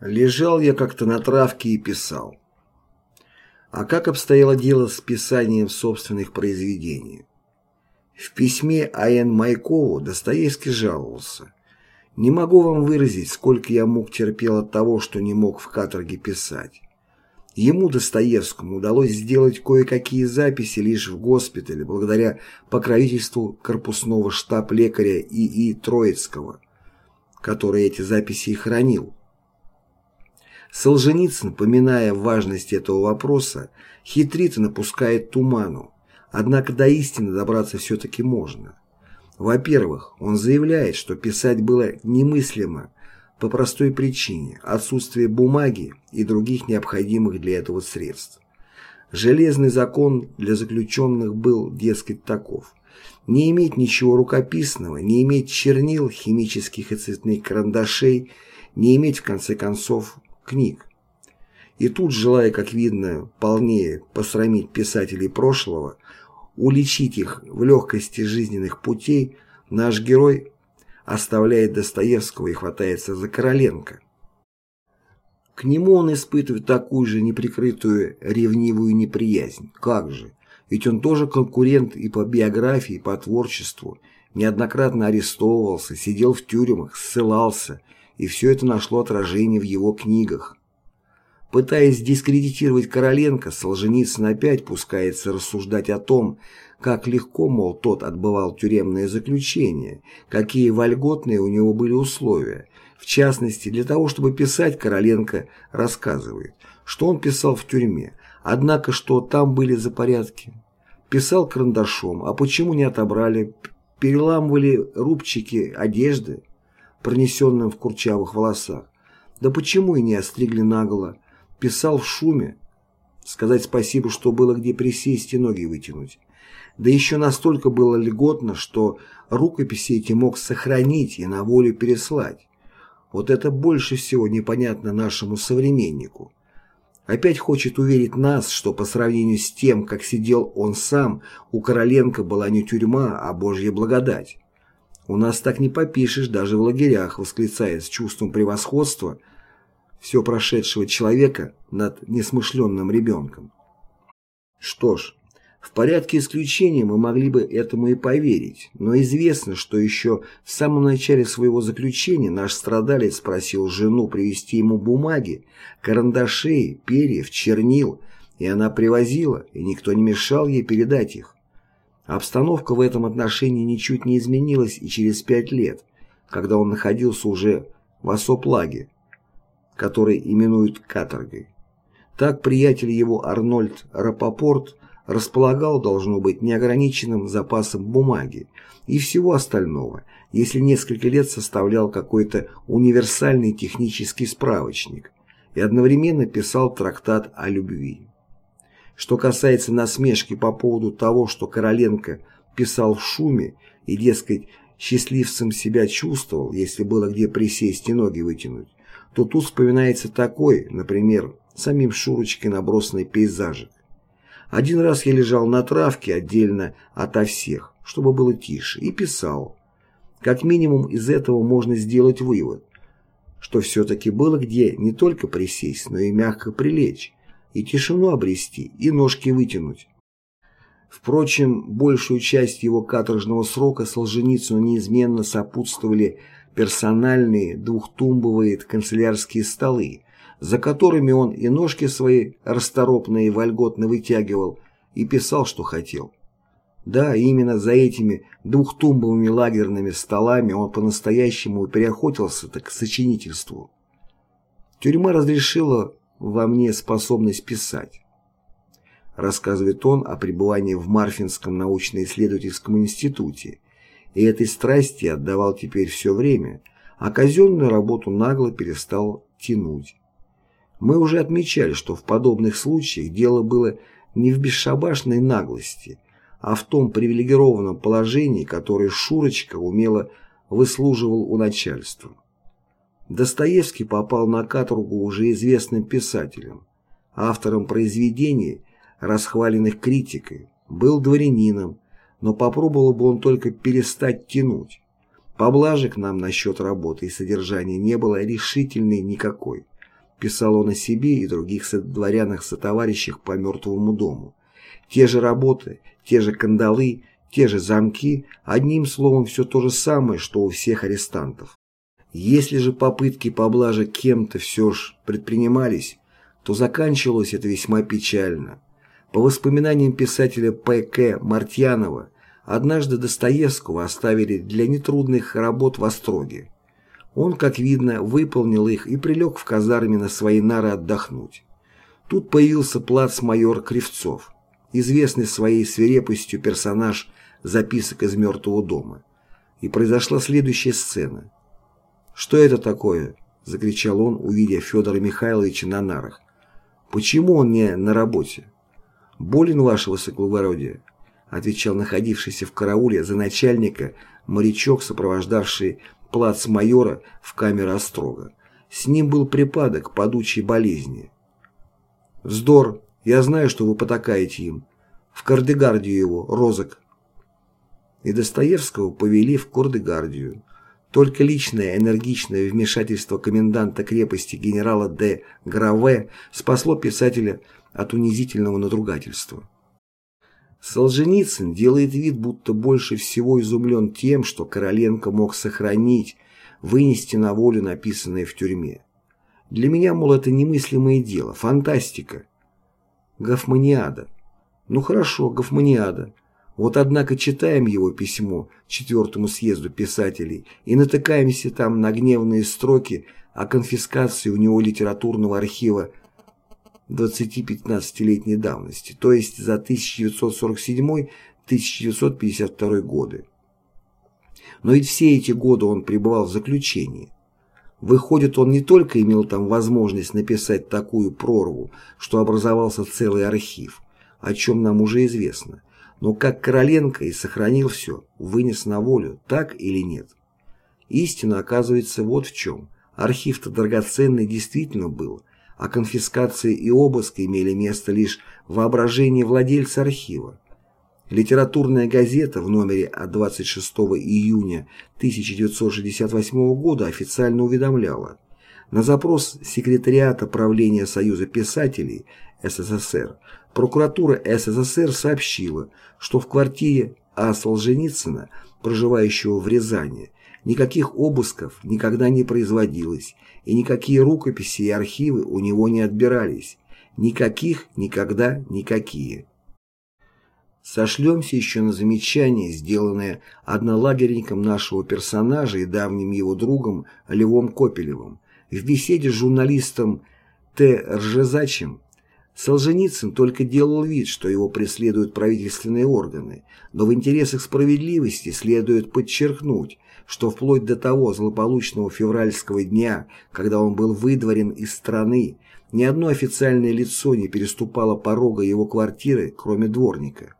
Лежал я как-то на травке и писал. А как обстояло дело с писанием собственных произведений? В письме А.Н. Майкову Достоевский жаловался. «Не могу вам выразить, сколько я мук терпел от того, что не мог в каторге писать. Ему, Достоевскому, удалось сделать кое-какие записи лишь в госпитале, благодаря покровительству корпусного штаб-лекаря И.И. Троицкого, который эти записи и хранил. Солженицын, поминая важность этого вопроса, хитрит и напускает туману, однако до истины добраться все-таки можно. Во-первых, он заявляет, что писать было немыслимо по простой причине – отсутствие бумаги и других необходимых для этого средств. Железный закон для заключенных был, дескать, таков. Не иметь ничего рукописного, не иметь чернил, химических и цветных карандашей, не иметь, в конце концов, книг. И тут, желая, как видно, полнее посрамить писателей прошлого, уличить их в легкости жизненных путей, наш герой оставляет Достоевского и хватается за Короленко. К нему он испытывает такую же неприкрытую ревнивую неприязнь. Как же? Ведь он тоже конкурент и по биографии, и по творчеству, неоднократно арестовывался, сидел в тюрьмах, ссылался – и все это нашло отражение в его книгах. Пытаясь дискредитировать Короленко, Солженицын опять пускается рассуждать о том, как легко, мол, тот отбывал тюремное заключение, какие вольготные у него были условия. В частности, для того, чтобы писать, Короленко рассказывает, что он писал в тюрьме, однако что там были за порядки. Писал карандашом, а почему не отобрали, переламывали рубчики одежды, пронесенным в курчавых волосах. Да почему и не остригли наголо? Писал в шуме. Сказать спасибо, что было где присесть и ноги вытянуть. Да еще настолько было льготно, что рукописи эти мог сохранить и на волю переслать. Вот это больше всего непонятно нашему современнику. Опять хочет уверить нас, что по сравнению с тем, как сидел он сам, у Короленко была не тюрьма, а Божья благодать. У нас так не попишешь даже в лагерях, восклицая с чувством превосходства все прошедшего человека над несмышленным ребенком. Что ж, в порядке исключения мы могли бы этому и поверить, но известно, что еще в самом начале своего заключения наш страдалец просил жену привезти ему бумаги, карандашей, перьев, чернил, и она привозила, и никто не мешал ей передать их. Обстановка в этом отношении ничуть не изменилась и через пять лет, когда он находился уже в осоплаге, который именуют каторгой. Так приятель его Арнольд Рапопорт располагал, должно быть, неограниченным запасом бумаги и всего остального, если несколько лет составлял какой-то универсальный технический справочник и одновременно писал трактат о любви. Что касается насмешки по поводу того, что Короленко писал в шуме и, дескать, счастливцем себя чувствовал, если было где присесть и ноги вытянуть, то тут вспоминается такой, например, самим Шурочкой набросанный пейзажик. Один раз я лежал на травке отдельно ото всех, чтобы было тише, и писал. Как минимум из этого можно сделать вывод, что все-таки было где не только присесть, но и мягко прилечь, и тишину обрести, и ножки вытянуть. Впрочем, большую часть его каторжного срока Солженицыну неизменно сопутствовали персональные двухтумбовые канцелярские столы, за которыми он и ножки свои расторопные и вольготно вытягивал и писал, что хотел. Да, именно за этими двухтумбовыми лагерными столами он по-настоящему переохотился так к сочинительству. Тюрьма разрешила во мне способность писать. Рассказывает он о пребывании в Марфинском научно-исследовательском институте, и этой страсти отдавал теперь все время, а казенную работу нагло перестал тянуть. Мы уже отмечали, что в подобных случаях дело было не в бесшабашной наглости, а в том привилегированном положении, которое Шурочка умело выслуживал у начальства. Достоевский попал на каторгу уже известным писателем, автором произведений, расхваленных критикой, был дворянином, но попробовал бы он только перестать тянуть. Поблажек нам насчет работы и содержания не было решительной никакой. писал он о себе и других дворянах-сотоварищах по мертвому дому. Те же работы, те же кандалы, те же замки, одним словом, все то же самое, что у всех арестантов. Если же попытки поблажи кем-то все ж предпринимались, то заканчивалось это весьма печально. По воспоминаниям писателя П.К. Мартьянова, однажды Достоевского оставили для нетрудных работ в Остроге. Он, как видно, выполнил их и прилег в казарме на свои нары отдохнуть. Тут появился плацмайор Кривцов, известный своей свирепостью персонаж записок из «Мертвого дома». И произошла следующая сцена. «Что это такое?» – закричал он, увидев Федора Михайловича на нарах. «Почему он не на работе?» «Болен, ваше высокоблагородие», – отвечал находившийся в карауле за начальника морячок, сопровождавший плацмайора в камеру Острога. С ним был припадок падучей болезни. «Вздор! Я знаю, что вы потакаете им. В Кардегардию его, розок!» И Достоевского повели в Кардегардию. Только личное энергичное вмешательство коменданта крепости генерала Д. Граве спасло писателя от унизительного надругательства. Солженицын делает вид, будто больше всего изумлен тем, что Короленко мог сохранить, вынести на волю написанное в тюрьме. Для меня, мол, это немыслимое дело, фантастика. Гофманиада. Ну хорошо, Гофманиада. Вот однако читаем его письмо четвертому съезду писателей и натыкаемся там на гневные строки о конфискации у него литературного архива 20-15-летней давности, то есть за 1947-1952 годы. Но ведь все эти годы он пребывал в заключении. Выходит, он не только имел там возможность написать такую прорву, что образовался целый архив, о чем нам уже известно, но как Короленко и сохранил все, вынес на волю, так или нет. Истина оказывается вот в чем. Архив-то драгоценный действительно был, а конфискация и обыск имели место лишь в воображении владельца архива. Литературная газета в номере от 26 июня 1968 года официально уведомляла, на запрос секретариата правления Союза писателей СССР прокуратура СССР сообщила, что в квартире А. Солженицына, проживающего в Рязани, никаких обысков никогда не производилось, и никакие рукописи и архивы у него не отбирались. Никаких, никогда, никакие. Сошлемся еще на замечание, сделанное однолагерником нашего персонажа и давним его другом Львом Копелевым в беседе с журналистом Т. Ржезачем. Солженицын только делал вид, что его преследуют правительственные органы, но в интересах справедливости следует подчеркнуть, что вплоть до того злополучного февральского дня, когда он был выдворен из страны, ни одно официальное лицо не переступало порога его квартиры, кроме дворника.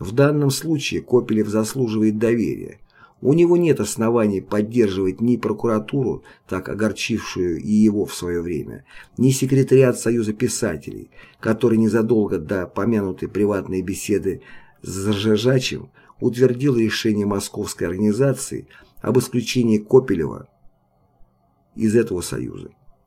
В данном случае Копелев заслуживает доверия. У него нет оснований поддерживать ни прокуратуру, так огорчившую и его в свое время, ни секретариат Союза писателей, который незадолго до помянутой приватной беседы с Ржежачем утвердил решение московской организации об исключении Копелева из этого союза.